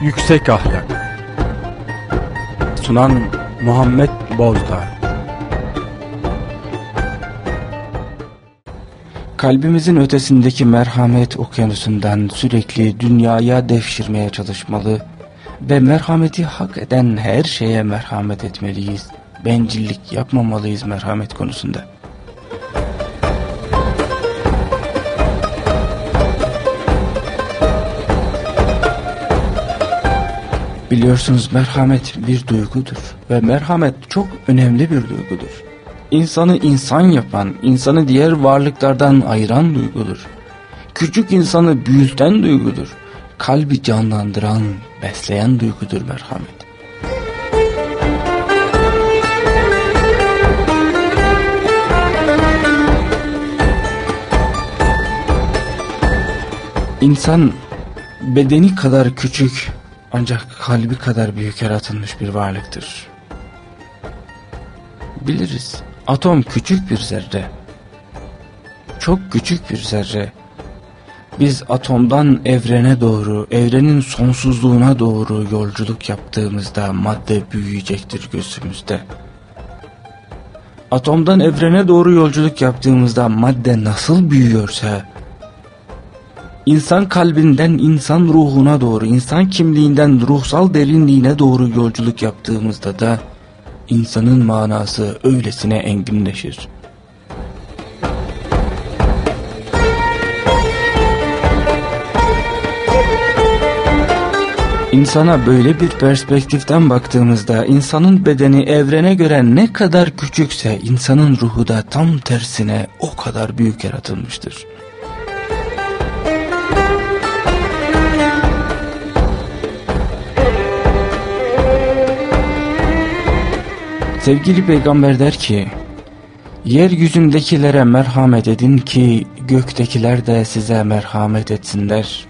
Yüksek Ahlak Sunan Muhammed Bozdağ Kalbimizin ötesindeki merhamet okyanusundan sürekli dünyaya devşirmeye çalışmalı ve merhameti hak eden her şeye merhamet etmeliyiz. Bencillik yapmamalıyız merhamet konusunda. Biliyorsunuz merhamet bir duygudur ve merhamet çok önemli bir duygudur. İnsanı insan yapan, insanı diğer varlıklardan ayıran duygudur. Küçük insanı büyüten duygudur. Kalbi canlandıran, besleyen duygudur merhamet. İnsan bedeni kadar küçük ancak kalbi kadar büyük yaratılmış bir varlıktır. Biliriz atom küçük bir zerre. Çok küçük bir zerre. Biz atomdan evrene doğru, evrenin sonsuzluğuna doğru yolculuk yaptığımızda madde büyüyecektir gözümüzde. Atomdan evrene doğru yolculuk yaptığımızda madde nasıl büyüyorsa, insan kalbinden insan ruhuna doğru, insan kimliğinden ruhsal derinliğine doğru yolculuk yaptığımızda da insanın manası öylesine enginleşir. İnsana böyle bir perspektiften baktığımızda insanın bedeni evrene göre ne kadar küçükse insanın ruhu da tam tersine o kadar büyük yaratılmıştır. Sevgili peygamber der ki, Yeryüzündekilere merhamet edin ki göktekiler de size merhamet etsinler.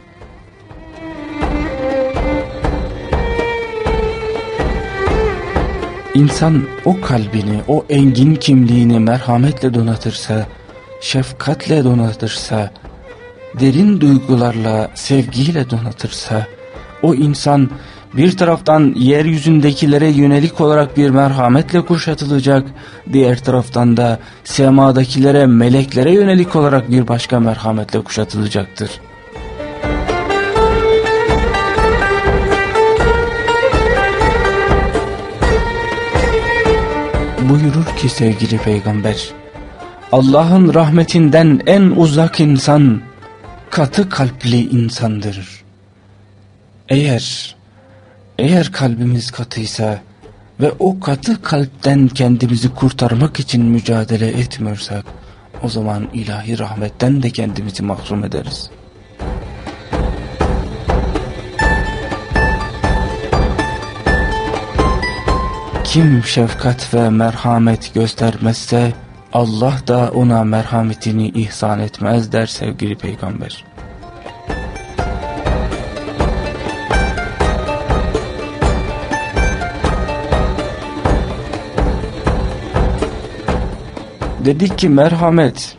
İnsan o kalbini, o engin kimliğini merhametle donatırsa, şefkatle donatırsa, derin duygularla, sevgiyle donatırsa, o insan bir taraftan yeryüzündekilere yönelik olarak bir merhametle kuşatılacak, diğer taraftan da semadakilere, meleklere yönelik olarak bir başka merhametle kuşatılacaktır. Buyurur ki sevgili peygamber, Allah'ın rahmetinden en uzak insan, katı kalpli insandır. Eğer eğer kalbimiz katıysa ve o katı kalpten kendimizi kurtarmak için mücadele etmiyorsak o zaman ilahi rahmetten de kendimizi mahrum ederiz. Kim şefkat ve merhamet göstermezse Allah da ona merhametini ihsan etmez der sevgili peygamber. Dedik ki merhamet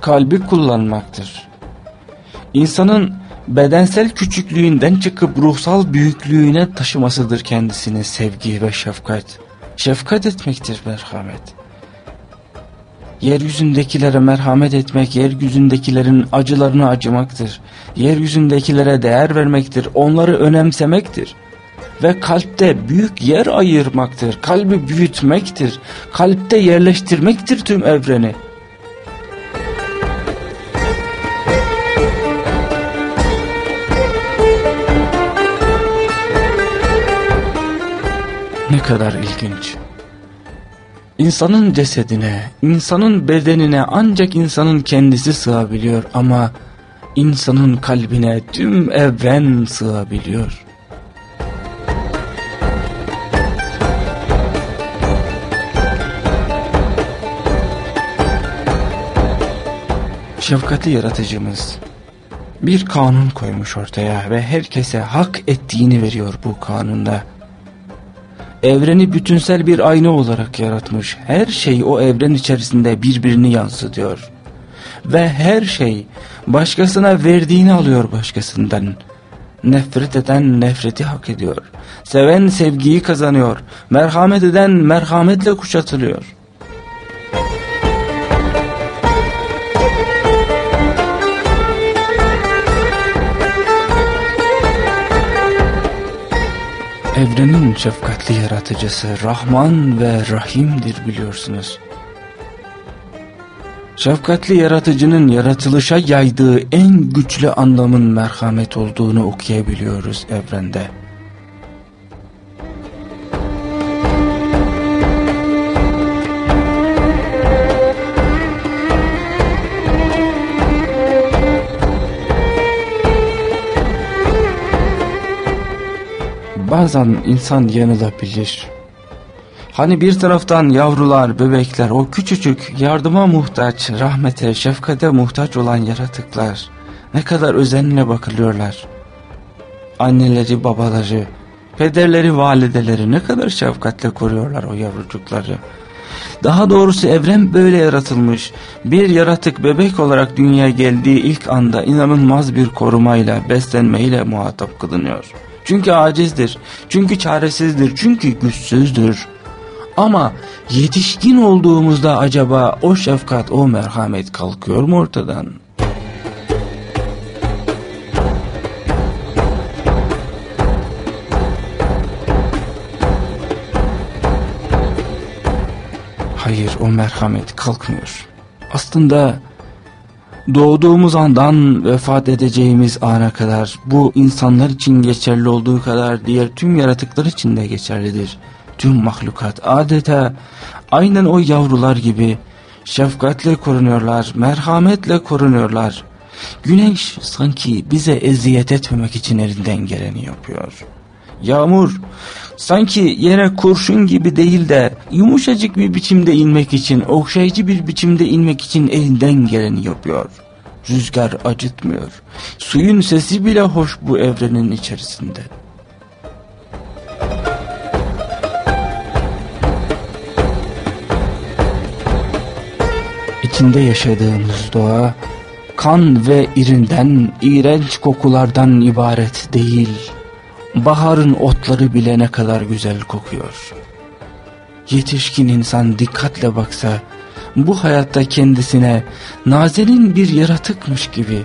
kalbi kullanmaktır. İnsanın bedensel küçüklüğünden çıkıp ruhsal büyüklüğüne taşımasıdır kendisini sevgi ve şefkat. Şefkat etmektir merhamet. Yeryüzündekilere merhamet etmek, yeryüzündekilerin acılarını acımaktır. Yeryüzündekilere değer vermektir, onları önemsemektir ve kalpte büyük yer ayırmaktır. Kalbi büyütmektir. Kalpte yerleştirmektir tüm evreni. Ne kadar ilginç. İnsanın cesedine, insanın bedenine ancak insanın kendisi sığabiliyor ama insanın kalbine tüm evren sığabiliyor. Şefkatli yaratıcımız bir kanun koymuş ortaya ve herkese hak ettiğini veriyor bu kanunda. Evreni bütünsel bir ayna olarak yaratmış. Her şey o evren içerisinde birbirini yansıtıyor. Ve her şey başkasına verdiğini alıyor başkasından. Nefret eden nefreti hak ediyor. Seven sevgiyi kazanıyor. Merhamet eden merhametle kuşatılıyor. Evrenin şefkatli yaratıcısı Rahman ve Rahim'dir biliyorsunuz. Şefkatli yaratıcının yaratılışa yaydığı en güçlü anlamın merhamet olduğunu okuyabiliyoruz evrende. Bazen insan yanılabilir. Hani bir taraftan yavrular, bebekler, o küçücük yardıma muhtaç, rahmete, şefkate muhtaç olan yaratıklar ne kadar özenle bakılıyorlar. Anneleri, babaları, pederleri, valideleri ne kadar şefkatle koruyorlar o yavrucukları. Daha doğrusu evren böyle yaratılmış. Bir yaratık bebek olarak dünyaya geldiği ilk anda inanılmaz bir korumayla, beslenmeyle muhatap kılınıyor. Çünkü acizdir, çünkü çaresizdir, çünkü güçsüzdür. Ama yetişkin olduğumuzda acaba o şefkat, o merhamet kalkıyor mu ortadan? Hayır o merhamet kalkmıyor. Aslında doğduğumuz andan vefat edeceğimiz ana kadar bu insanlar için geçerli olduğu kadar diğer tüm yaratıklar için de geçerlidir. Tüm mahlukat adeta aynen o yavrular gibi şefkatle korunuyorlar, merhametle korunuyorlar. Güneş sanki bize eziyet etmemek için elinden geleni yapıyor. Yağmur sanki yere kurşun gibi değil de yumuşacık bir biçimde inmek için, okşayıcı bir biçimde inmek için elinden geleni yapıyor. Rüzgar acıtmıyor. Suyun sesi bile hoş bu evrenin içerisinde. İçinde yaşadığımız doğa kan ve irinden, iğrenç kokulardan ibaret değil. Baharın otları bile ne kadar güzel kokuyor. Yetişkin insan dikkatle baksa, bu hayatta kendisine nazenin bir yaratıkmış gibi,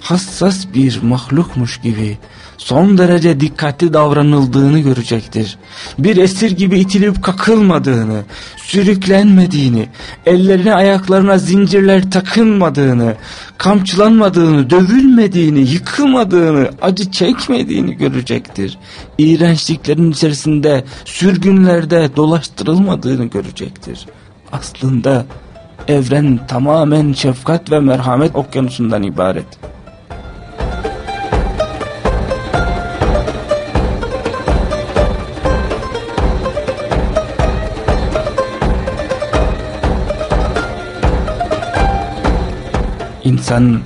hassas bir mahlukmuş gibi, son derece dikkatli davranıldığını görecektir. Bir esir gibi itilip kakılmadığını, sürüklenmediğini, ellerine ayaklarına zincirler takılmadığını, kamçılanmadığını, dövülmediğini, yıkılmadığını, acı çekmediğini görecektir. İğrençliklerin içerisinde, sürgünlerde dolaştırılmadığını görecektir. Aslında evren tamamen şefkat ve merhamet okyanusundan ibaret. İnsan,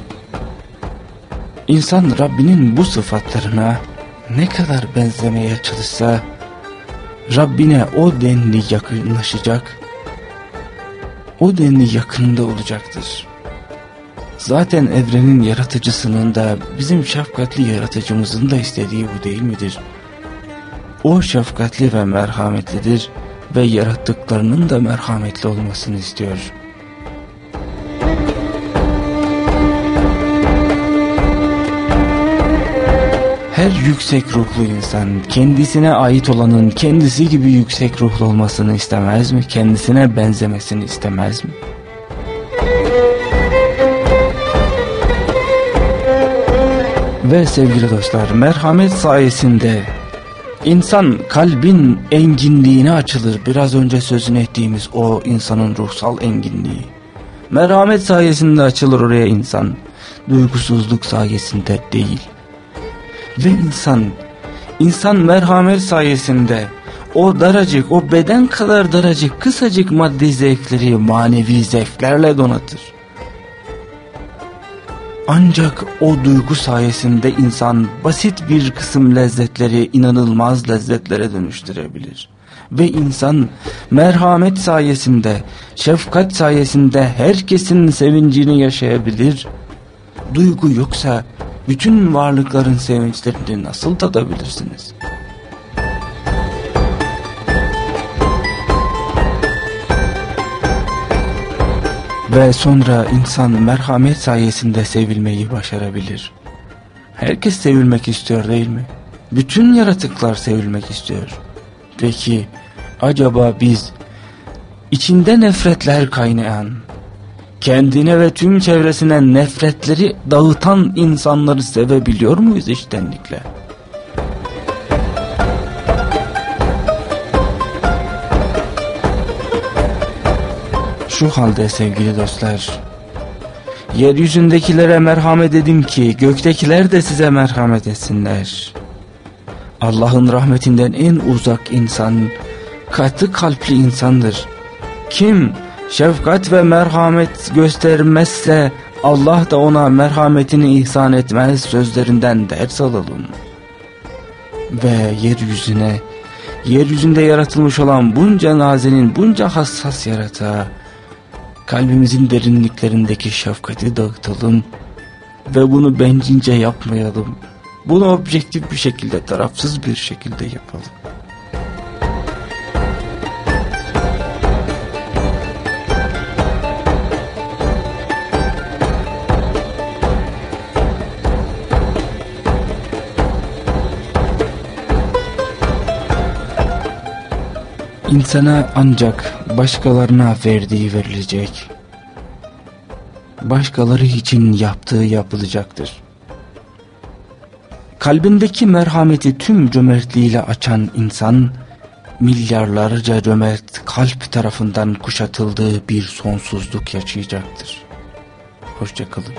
insan Rabbinin bu sıfatlarına ne kadar benzemeye çalışsa, Rabbine o denli yakınlaşacak, o denli yakınında olacaktır. Zaten evrenin yaratıcısının da bizim şefkatli yaratıcımızın da istediği bu değil midir? O şefkatli ve merhametlidir ve yarattıklarının da merhametli olmasını istiyor.'' Her yüksek ruhlu insan kendisine ait olanın kendisi gibi yüksek ruhlu olmasını istemez mi? Kendisine benzemesini istemez mi? Ve sevgili dostlar merhamet sayesinde insan kalbin enginliğine açılır. Biraz önce sözünü ettiğimiz o insanın ruhsal enginliği. Merhamet sayesinde açılır oraya insan. Duygusuzluk sayesinde değil. Ve insan, insan merhamet sayesinde o daracık, o beden kadar daracık, kısacık maddi zevkleri manevi zevklerle donatır. Ancak o duygu sayesinde insan basit bir kısım lezzetleri inanılmaz lezzetlere dönüştürebilir. Ve insan merhamet sayesinde, şefkat sayesinde herkesin sevincini yaşayabilir. Duygu yoksa bütün varlıkların sevinçlerini nasıl tadabilirsiniz? Ve sonra insan merhamet sayesinde sevilmeyi başarabilir. Herkes sevilmek istiyor değil mi? Bütün yaratıklar sevilmek istiyor. Peki acaba biz içinde nefretler kaynayan, kendine ve tüm çevresine nefretleri dağıtan insanları sevebiliyor muyuz içtenlikle? Şu halde sevgili dostlar, yeryüzündekilere merhamet edin ki göktekiler de size merhamet etsinler. Allah'ın rahmetinden en uzak insan, katı kalpli insandır. Kim şefkat ve merhamet göstermezse Allah da ona merhametini ihsan etmez sözlerinden ders alalım. Ve yeryüzüne, yeryüzünde yaratılmış olan bunca nazenin, bunca hassas yaratığa, kalbimizin derinliklerindeki şefkati dağıtalım ve bunu bencince yapmayalım. Bunu objektif bir şekilde, tarafsız bir şekilde yapalım. İnsana ancak başkalarına verdiği verilecek. Başkaları için yaptığı yapılacaktır. Kalbindeki merhameti tüm cömertliğiyle açan insan, milyarlarca cömert kalp tarafından kuşatıldığı bir sonsuzluk yaşayacaktır. Hoşçakalın.